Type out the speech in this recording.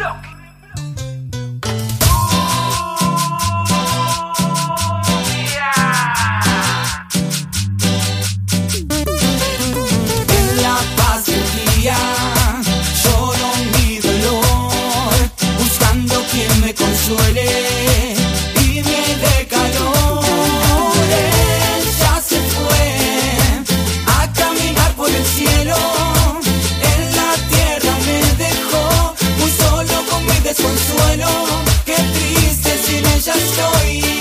Look! bueno, qué triste sin ella estoy.